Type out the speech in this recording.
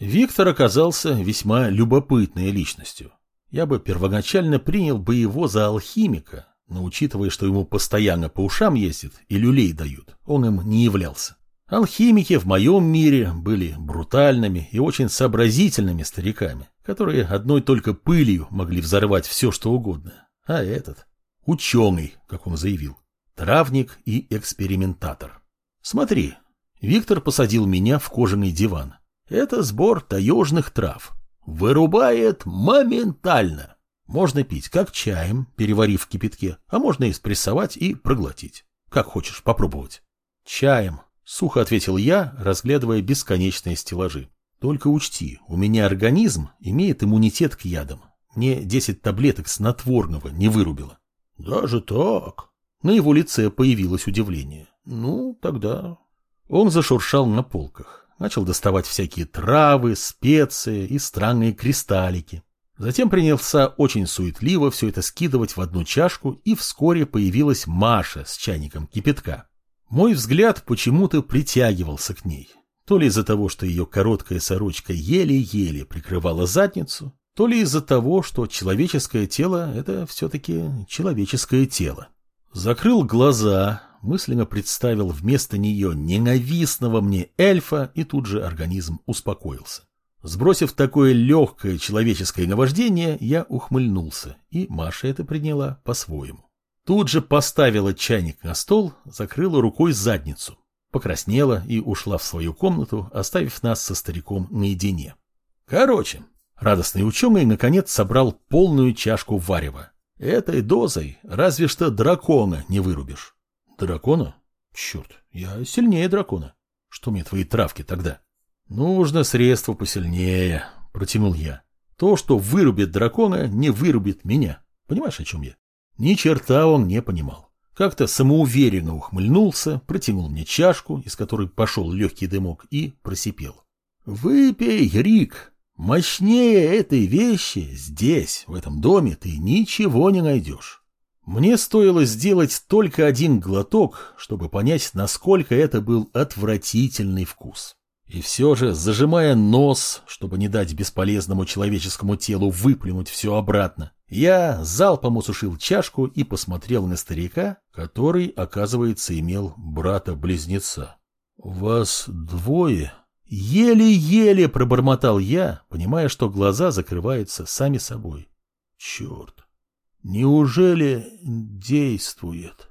Виктор оказался весьма любопытной личностью. Я бы первоначально принял бы его за алхимика, но учитывая, что ему постоянно по ушам ездит и люлей дают, он им не являлся. Алхимики в моем мире были брутальными и очень сообразительными стариками, которые одной только пылью могли взорвать все, что угодно. А этот – ученый, как он заявил, травник и экспериментатор. Смотри, Виктор посадил меня в кожаный диван. Это сбор таежных трав. Вырубает моментально. Можно пить как чаем, переварив в кипятке, а можно и спрессовать и проглотить. Как хочешь попробовать. Чаем, сухо ответил я, разглядывая бесконечные стеллажи. Только учти, у меня организм имеет иммунитет к ядам. Мне 10 таблеток снотворного не вырубило. Даже так? На его лице появилось удивление. Ну, тогда... Он зашуршал на полках. Начал доставать всякие травы, специи и странные кристаллики. Затем принялся очень суетливо все это скидывать в одну чашку, и вскоре появилась Маша с чайником кипятка. Мой взгляд почему-то притягивался к ней. То ли из-за того, что ее короткая сорочка еле-еле прикрывала задницу, то ли из-за того, что человеческое тело – это все-таки человеческое тело. Закрыл глаза, мысленно представил вместо нее ненавистного мне эльфа, и тут же организм успокоился. Сбросив такое легкое человеческое наваждение, я ухмыльнулся, и Маша это приняла по-своему. Тут же поставила чайник на стол, закрыла рукой задницу, покраснела и ушла в свою комнату, оставив нас со стариком наедине. Короче, радостный ученый наконец собрал полную чашку варева. Этой дозой разве что дракона не вырубишь. Дракона? Черт, я сильнее дракона. Что мне твои травки тогда? Нужно средство посильнее, протянул я. То, что вырубит дракона, не вырубит меня. Понимаешь, о чем я? Ни черта он не понимал. Как-то самоуверенно ухмыльнулся, протянул мне чашку, из которой пошел легкий дымок, и просипел. «Выпей, Рик! Мощнее этой вещи здесь, в этом доме, ты ничего не найдешь. Мне стоило сделать только один глоток, чтобы понять, насколько это был отвратительный вкус. И все же, зажимая нос, чтобы не дать бесполезному человеческому телу выплюнуть все обратно, я залпом усушил чашку и посмотрел на старика, который, оказывается, имел брата-близнеца. «Вас двое?» Еле-еле пробормотал я, понимая, что глаза закрываются сами собой. Черт! Неужели действует?